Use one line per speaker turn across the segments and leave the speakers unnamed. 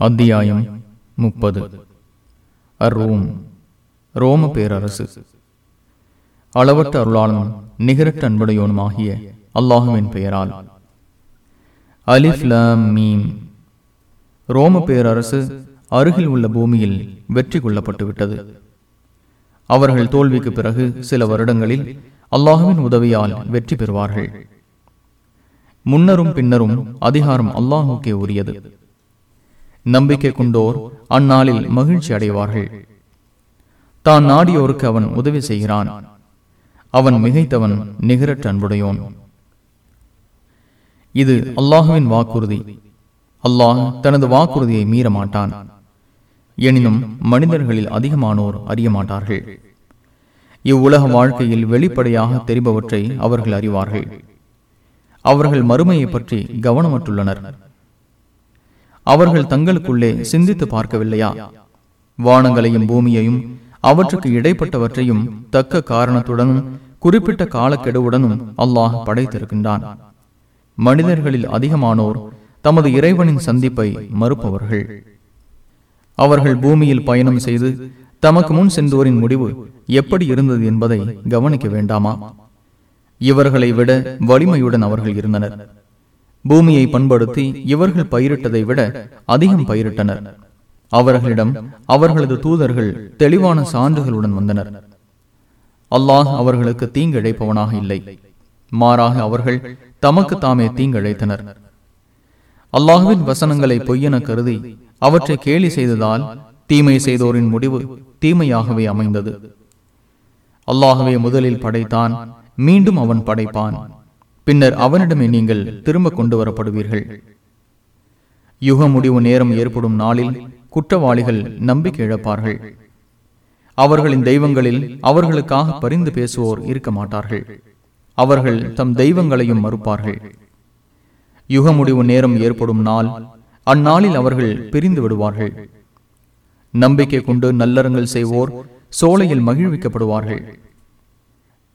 அத்தியாயம் முப்பது. அரோம் ரோம பேரரசு. அளவற்ற அருளாளனும் நிகரற்ற அன்புடையோனுமாகிய அல்லாஹுவின் பெயரால். அலிஃப்லாம் மீம். ரோம பேரரசு அருகில் உள்ள பூமியில் வெற்றி கொள்ளப்பட்டுவிட்டது. அவர்கள் தோல்விக்கு பிறகு சில வருடங்களில் அல்லாஹுவின் உதவியால் வெற்றி பெறுவார்கள். முன்னரும் பின்னரும் அதிகாரம் அல்லாஹுக்கே உரியது. நம்பிக்கை கொண்டோர் அந்நாளில் மகிழ்ச்சி அடைவார்கள். தான் நாடியோருக்கு அவன் உதவி செய்கிறான். அவன் மிகைத்தவன் நிகரற்ற அன்புடையோன். இது அல்லாஹுவின் வாக்குறுதி. அல்லாஹ் தனது வாக்குறுதியை மீற மாட்டான் எனினும் மனிதர்களில் அதிகமானோர் அறிய மாட்டார்கள் இவ்வுலக வாழ்க்கையில் வெளிப்படையாக தெரிபவற்றை அவர்கள் அறிவார்கள். அவர்கள் மறுமையை பற்றி கவனமற்றுள்ளனர். அவர்கள் தங்களுக்குள்ளே சிந்தித்து பார்க்கவில்லையா? வானங்களையும் பூமியையும் அவற்றுக்கு இடைப்பட்டவற்றையும் தக்க காரணத்துடனும் குறிப்பிட்ட காலக்கெடுவுடனும் அல்லாஹ் படைத்திருக்கின்றான். மனிதர்களில் அதிகமானோர் தமது இறைவனின் சந்திப்பை மறுப்பவர்கள். அவர்கள் பூமியில் பயணம் செய்து தமக்கு முன் சென்றோரின் முடிவு எப்படி இருந்தது என்பதை கவனிக்க வேண்டாமா? இவர்களை விட வலிமையுடன் அவர்கள் இருந்தனர். பூமியை பண்படுத்தி இவர்கள் பயிரிட்டதை விட அதிகம் பயிரிட்டனர். அவர்களிடம் அவர்களது தூதர்கள் தெளிவான சான்றுகளுடன் வந்தனர். அல்லாஹ் அவர்களுக்கு தீங்கிழைப்பவனாக இல்லை. மாறாக அவர்கள் தமக்கு தாமே தீங்கிழைத்தனர். அல்லாஹுவின் வசனங்களை பொய்யென கருதி அவற்றை கேலி செய்ததால் தீமை செய்தோரின் முடிவு தீமையாகவே அமைந்தது. அல்லாகவே முதலில் படைத்தான் மீண்டும் அவன் படைப்பான். பின்னர் அவனிடமே நீங்கள் திரும்ப கொண்டு வரப்படுவீர்கள் யுக முடிவு நேரம் ஏற்படும் நாளில் குற்றவாளிகள் நம்பிக்கை இழப்பார்கள். அவர்களின் தெய்வங்களில் அவர்களுக்காக பரிந்து பேசுவோர் இருக்க மாட்டார்கள். அவர்கள் தம் தெய்வங்களையும் மறுப்பார்கள். யுக முடிவு நேரம் ஏற்படும் நாள் அந்நாளில் அவர்கள் பிரிந்து விடுவார்கள். நம்பிக்கை கொண்டு நல்லறங்கள் செய்வோர் சோலையில் மகிழ்விக்கப்படுவார்கள்.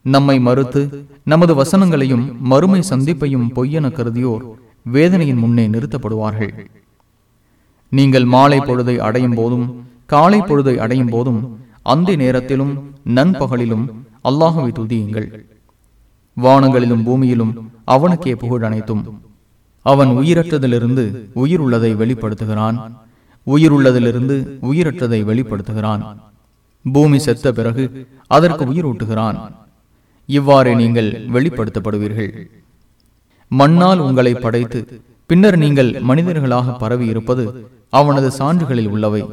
நம்மை மறுத்து நமது வசனங்களையும் மறுமை சந்திப்பையும் பொய்யென கருதியோர் வேதனையின் முன்னே நிறுத்தப்படுவார்கள். நீங்கள் மாலை பொழுதை அடையும் போதும் காலை பொழுதை அடையும் போதும் அந்த நேரத்திலும் நண்பகலிலும் அல்லாஹுவை துதியுங்கள். வானங்களிலும் பூமியிலும் அவனுக்கே புகழ் அனைத்தும். அவன் உயிரற்றதிலிருந்து உயிர் உள்ளதை வெளிப்படுத்துகிறான். உயிர் உள்ளதிலிருந்து உயிரற்றதை வெளிப்படுத்துகிறான். பூமி செத்த பிறகு அதற்கு உயிர் ஊட்டுகிறான் இவ்வாறு நீங்கள் வெளிப்படுத்தப்படுவீர்கள். மண்ணால் உங்களை படைத்து பின்னர் நீங்கள் மனிதர்களாக பரவி இருப்பது அவனது சான்றுகளில் உள்ளவை.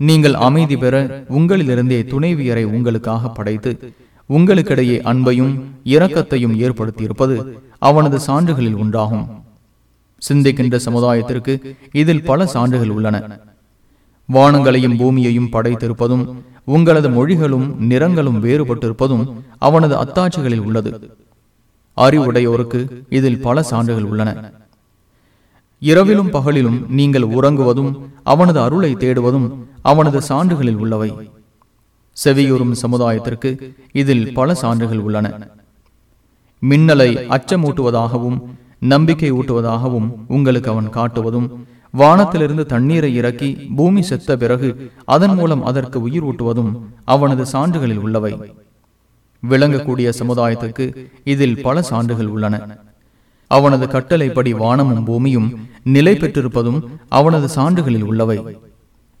நீங்கள் அமைதி பெற உங்களிலிருந்தே துணைவியரை உங்களுக்காக படைத்து உங்களுக்கிடையே அன்பையும் இரக்கத்தையும் ஏற்படுத்தியிருப்பது அவனது சான்றுகளில் உண்டாகும். சிந்திக்கின்ற சமுதாயத்திற்கு இதில் பல சான்றுகள் உள்ளன. வானங்களையும் பூமியையும் படைத்திருப்பதும் உங்களது மொழிகளும் நிறங்களும் வேறுபட்டிருப்பதும் அவனது அத்தாட்சிகளில் உள்ளது. அறிவுடையோருக்கு இதில் பல சான்றுகள் உள்ளன. இரவிலும் பகலிலும் நீங்கள் உறங்குவதும் அவனது அருளை தேடுவதும் அவனது சான்றுகளில் உள்ளவை. செவியுறும் சமுதாயத்திற்கு இதில் பல சான்றுகள் உள்ளன. மின்னலை அச்சமூட்டுவதாகவும் நம்பிக்கை ஊட்டுவதாகவும் உங்களுக்கு அவன் காட்டுவதும் வானத்திலிருந்து தண்ணீரை இறக்கி பூமி செத்த பிறகு அதன் மூலம் அதற்கு உயிர் ஊட்டுவதும் அவனது சான்றுகளில் உள்ளவை. விளங்கக்கூடிய சமுதாயத்துக்கு இதில் பல சான்றுகள் உள்ளன. அவனது கட்டளைப்படி வானமும் பூமியும் நிலை பெற்றிருப்பதும் அவனது சான்றுகளில் உள்ளவை.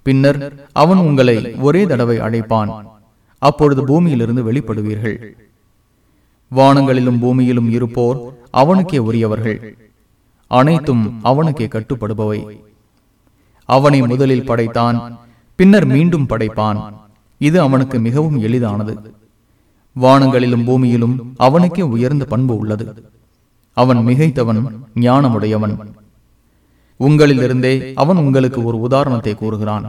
பின்னர் அவன் உங்களை ஒரே தடவை அழைப்பான். அப்பொழுது பூமியிலிருந்து வெளிப்படுவீர்கள். வானங்களிலும் பூமியிலும் இருப்போர் அவனுக்கே உரியவர்கள். அனைத்தும் அவனுக்கே கட்டுப்படுபவை. அவனை முதலில் படைத்தான் பின்னர் மீண்டும் படைப்பான். இது அவனுக்கு மிகவும் எளிதானது. வானங்களிலும் பூமியிலும் அவனுக்கே உயர்ந்த பண்பு உள்ளது. அவன் மிகைத்தவன் ஞானமுடையவன். உங்களிலிருந்தே அவன் உங்களுக்கு ஒரு உதாரணத்தை கூறுகிறான்.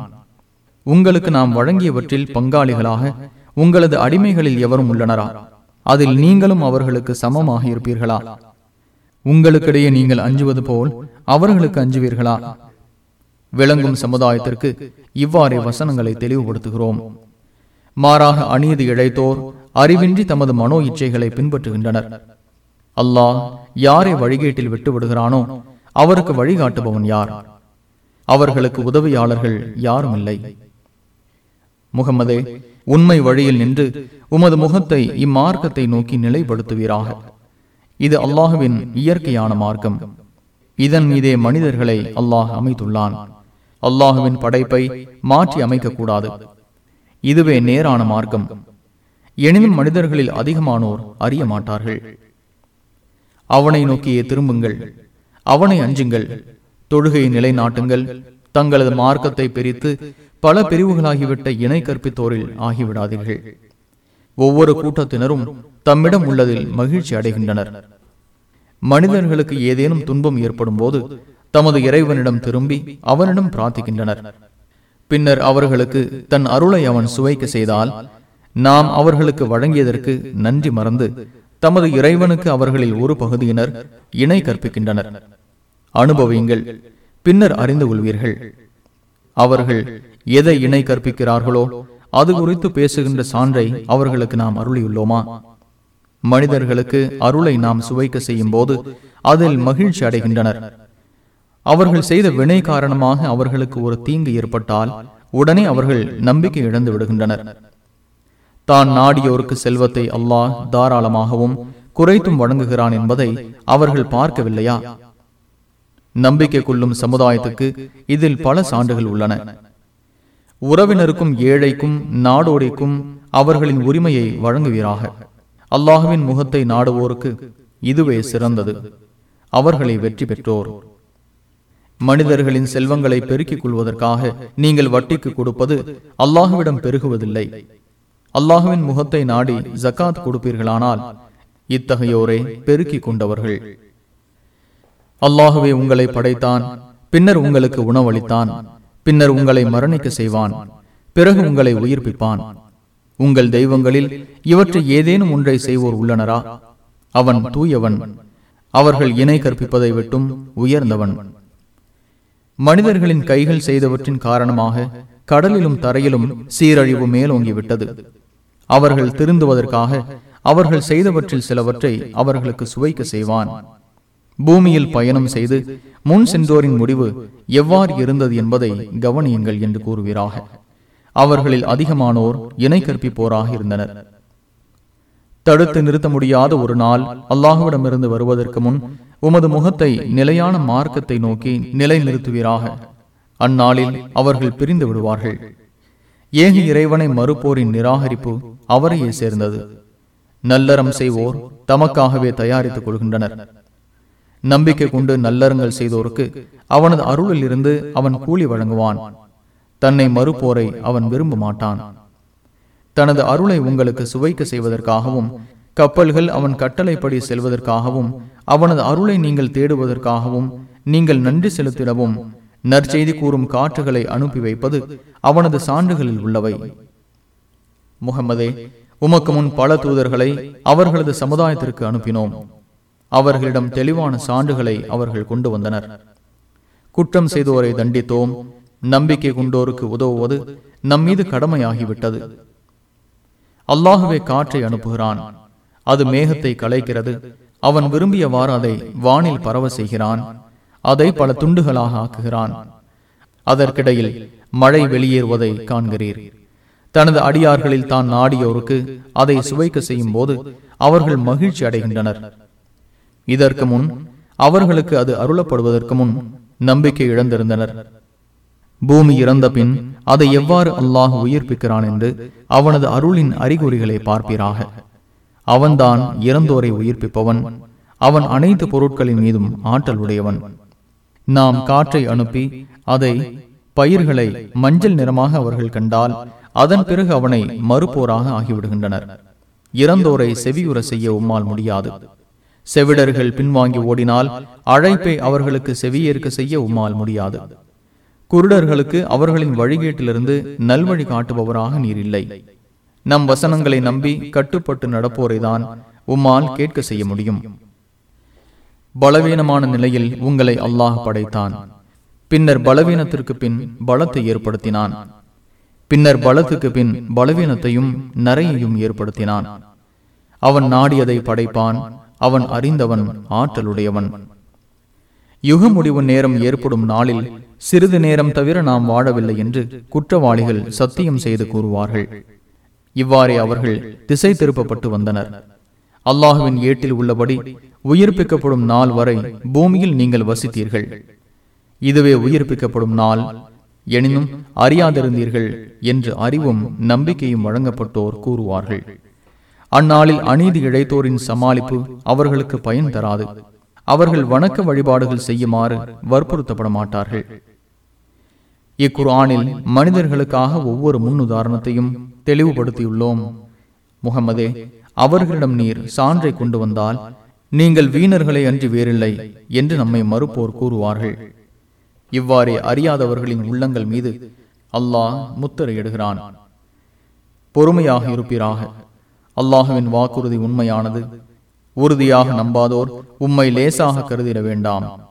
உங்களுக்கு நாம் வழங்கியவற்றில் பங்காளிகளாக உங்களது அடிமைகளில் எவரும் உள்ளனரா? அதில் நீங்களும் அவர்களுக்கு சமமாக இருப்பீர்களா? உங்களுக்கிடையே நீங்கள் அஞ்சுவது போல் அவர்களுக்கு அஞ்சுவீர்களா? விளங்கும் சமுதாயத்திற்கு இவ்வாறே வசனங்களை தெளிவுபடுத்துகிறோம். மாறாக அநீதி இழைத்தோர் அறிவின்றி தமது மனோ இச்சைகளை பின்பற்றுகின்றனர். அல்லாஹ் யாரை வழிகேட்டில் விட்டு விடுகிறானோ அவருக்கு வழிகாட்டுபவன் யார்? அவர்களுக்கு உதவியாளர்கள் யாரும் இல்லை. முகமதே உண்மை வழியில் நின்று உமது முகத்தை இம்மார்க்கத்தை நோக்கி நிலைப்படுத்துவீராக. இது அல்லாஹுவின் இயற்கையான மார்க்கம். இதன் மீதே மனிதர்களை அல்லாஹ் அமைத்துள்ளான். அல்லாஹுவின் படைப்பை மாற்றி அமைக்கக்கூடாது. இதுவே நேரான மார்க்கம். எனினும் மனிதர்களில் அதிகமானோர் அறிய மாட்டார்கள். அவனை நோக்கியே திரும்புங்கள். அவனை அஞ்சுங்கள். தொழுகையை நிலைநாட்டுங்கள். தங்களது மார்க்கத்தை பிரித்து பல பிரிவுகளாகிவிட்ட இணை கற்பித்தோரில் ஆகிவிடாதீர்கள். ஒவ்வொரு கூட்டத்தினரும் தம்மிடம் உள்ளதில் மகிழ்ச்சி அடைகின்றனர். மனிதர்களுக்கு ஏதேனும் துன்பம் ஏற்படும் போது தமது இறைவனிடம் திரும்பி அவனிடம் பிரார்த்திக்கின்றனர். பின்னர் அவர்களுக்கு தன் அருளை அவன் சுவைக்க செய்தால் நாம் அவர்களுக்கு வழங்கியதற்கு நன்றி மறந்து தமது இறைவனுக்கு அவர்களில் ஒரு பகுதியினர் இணை கற்பிக்கின்றனர். அனுபவியுங்கள் பின்னர் அறிந்து கொள்வீர்கள். அவர்கள் எதை இணை கற்பிக்கிறார்களோ அது குறித்து பேசுகின்ற சான்றை அவர்களுக்கு நாம் அருளியுள்ளோமா? மனிதர்களுக்கு அருளை நாம் சுவைக்க செய்யும் போது அதில் மகிழ்ச்சி அடைகின்றனர். அவர்கள் செய்த வினை காரணமாக அவர்களுக்கு ஒரு தீங்கு ஏற்பட்டால் உடனே அவர்கள் நம்பிக்கை இழந்து விடுகின்றனர். தான் நாடியோருக்கு செல்வத்தை அல்லாஹ் தாராளமாகவும் குறைத்தும் வழங்குகிறான் என்பதை அவர்கள் பார்க்கவில்லையா? நம்பிக்கை கொள்ளும் சமுதாயத்துக்கு இதில் பல சான்றுகள் உள்ளன. உறவினருக்கும் ஏழைக்கும் நாடோடிக்கும் அவர்களின் உரிமையை வழங்குவீராக. அல்லாஹுவின் முகத்தை நாடுவோருக்கு இதுவே சிறந்தது. அவர்களை வெற்றி பெற்றோர். மனிதர்களின் செல்வங்களை பெருக்கிக் கொள்வதற்காக நீங்கள் வட்டிக்கு கொடுப்பது அல்லாஹுவிடம் பெருகுவதில்லை. அல்லாஹுவின் முகத்தை நாடி ஜக்காத் கொடுப்பீர்களானால் இத்தகையோரை பெருக்கிக் கொண்டவர்கள். அல்லாஹுவே உங்களை படைத்தான் பின்னர் உங்களுக்கு உணவளித்தான். பின்னர் உங்களை மரணிக்க செய்வான். பிறகு உங்களை உயிர்ப்பிப்பான். உங்கள் தெய்வங்களில் இவற்றை ஏதேனும் ஒன்றை செய்வோர் உள்ளனரா? அவன் தூயவன். அவர்கள் இணை கற்பிப்பதை விட்டும் உயர்ந்தவன். மனிதர்களின் கைகள் செய்தவற்றின் காரணமாக கடலிலும் தரையிலும் சீரழிவு மேலோங்கிவிட்டது. அவர்கள் திருந்துவதற்காக அவர்கள் செய்தவற்றில் சிலவற்றை அவர்களுக்கு சுவைக்க செய்வான். பூமியில் பயணம் செய்து முன் சென்றோரின் முடிவு எவ்வாறு இருந்தது என்பதை கவனியுங்கள் என்று கூறுவீராக. அவர்களில் அதிகமானோர் இணை கற்பிப்போராக இருந்தனர். தடுத்து நிறுத்த முடியாத ஒரு நாள் அல்லாஹுவிடமிருந்து வருவதற்கு முன் உமது முகத்தை நிலையான மார்க்கத்தை நோக்கி நிலை நிறுத்துவீராக அந்நாளில் அவர்கள் பிரிந்து விடுவார்கள். ஏக இறைவனை மறுப்போரின் நிராகரிப்பு அவரையே சேர்ந்தது. நல்லறம் செய்வோர் தமக்காகவே தயாரித்துக் கொள்கின்றனர். நம்பிக்கை கொண்டு நல்லறங்கள் செய்தோருக்கு அவனது அருளில் இருந்து அவன் கூலி வழங்குவான். தன்னை மறுப்போரை அவன் விரும்ப மாட்டான். தனது அருளை உங்களுக்கு சுவைக்க செய்வதற்காகவும் கப்பல்கள் அவன் கட்டளைப்படி செல்வதற்காகவும் அவனது அருளை நீங்கள் தேடுவதற்காகவும் நீங்கள் நன்றி செலுத்திடவும் நற்செய்தி கூறும் காற்றுகளை அனுப்பி வைப்பது அவனது சான்றுகளில் உள்ளவை. முகமதே உமக்கு முன் பல தூதர்களை அவர்களது சமுதாயத்திற்கு அனுப்பினோம். அவர்களிடம் தெளிவான சான்றுகளை அவர்கள் கொண்டு வந்தனர். குற்றம் செய்தோரை தண்டித்தோம். நம்பிக்கை கொண்டோருக்கு உதவுவது நம் மீது கடமையாகிவிட்டது. அல்லாஹுவே காற்றை அனுப்புகிறான். அது மேகத்தை கலைக்கிறது. அவன் விரும்பியவாறு அதை வானில் பரவ செய்கிறான். அதை பல துண்டுகளாக ஆக்குகிறான். அதற்கிடையில் மழை வெளியேறுவதை காண்கிறீர். தனது அடியார்களில் தான் நாடியோருக்கு அதை சுவைக்க செய்யும் போது அவர்கள் மகிழ்ச்சி அடைகின்றனர். இதற்கு முன் அவர்களுக்கு அது அருளப்படுவதற்கு முன் நம்பிக்கை இழந்திருந்தனர். பூமி இறந்த பின் அதை எவ்வாறு அல்லாஹ் உயிர்ப்பிக்கிறான் என்று அவனது அருளின் அறிகுறிகளை பார்ப்பீராக. அவன்தான் இறந்தோரை உயிர்ப்பிப்பவன். அவன் அனைத்து பொருட்களின் மீதும் ஆற்றல் உடையவன். நாம் காற்றை அனுப்பி அதை பயிர்களை மஞ்சள் நிறமாக அவர்கள் கண்டால் அதன் பிறகு அவனை மறுப்போராக ஆகிவிடுகின்றனர். இறந்தோரை செவியுற செய்ய உம்மால் முடியாது. செவிடர்கள் பின்வாங்கி ஓடினால் அழைப்பை அவர்களுக்கு செவியேற்க செய்ய உம்மால் முடியாது. குருடர்களுக்கு அவர்களின் வழிகேட்டிலிருந்து நல்வழி காட்டுபவராக நீர் இல்லை. நம் வசனங்களை நம்பி கட்டுப்பட்டு நடப்போரைதான் உம்மால் கேட்க செய்ய முடியும். பலவீனமான நிலையில் உங்களை அல்லாஹ் படைத்தான். பின்னர் பலவீனத்திற்கு பின் பலத்தை ஏற்படுத்தினான். பின்னர் பலத்துக்கு பின் பலவீனத்தையும் நரையையும் ஏற்படுத்தினான். அவன் நாடியதை படைப்பான் அவன் அறிந்தவன் ஆற்றலுடையவன். யுக முடிவு நேரம் ஏற்படும் நாளில் சிறிது நேரம் தவிர நாம் வாழவில்லை என்று குற்றவாளிகள் சத்தியம் செய்து கூறுவார்கள். இவ்வாறே அவர்கள் திசை திருப்பப்பட்டு வந்தனர். அல்லாஹுவின் ஏட்டில் உள்ளபடி உயிர்ப்பிக்கப்படும் நாள் வரை பூமியில் நீங்கள் வசித்தீர்கள். இதுவே உயிர்ப்பிக்கப்படும் நாள் எனினும் அறியாதிருந்தீர்கள் என்று அறிவும் நம்பிக்கையும் வழங்கப்பட்டோர் கூறுவார்கள். அந்நாளில் அநீதி இழைத்தோரின் சமாளிப்பு அவர்களுக்கு பயன் தராது. அவர்கள் வணக்க வழிபாடுகள் செய்யுமாறு வற்புறுத்தப்பட மாட்டார்கள் இக்குர்ஆனில் மனிதர்களுக்காக ஒவ்வொரு முன்னுதாரணத்தையும் தெளிவுபடுத்தியுள்ளோம். முகமதே அவர்களிடம் நீர் சான்றை கொண்டு வந்தால் நீங்கள் வீணர்களை அன்றி வேறில்லை என்று நம்மை மறுப்போர் கூறுவார்கள். இவ்வாறே அறியாதவர்களின் உள்ளங்கள் மீது அல்லாஹ் முத்திரையிடுகிறான். பொறுமையாக இருப்பீராக. அல்லாஹுவின் வாக்குறுதி உண்மையானது. உறுதியாக நம்பாதோர் உம்மை லேசாக கருதிட வேண்டாம்.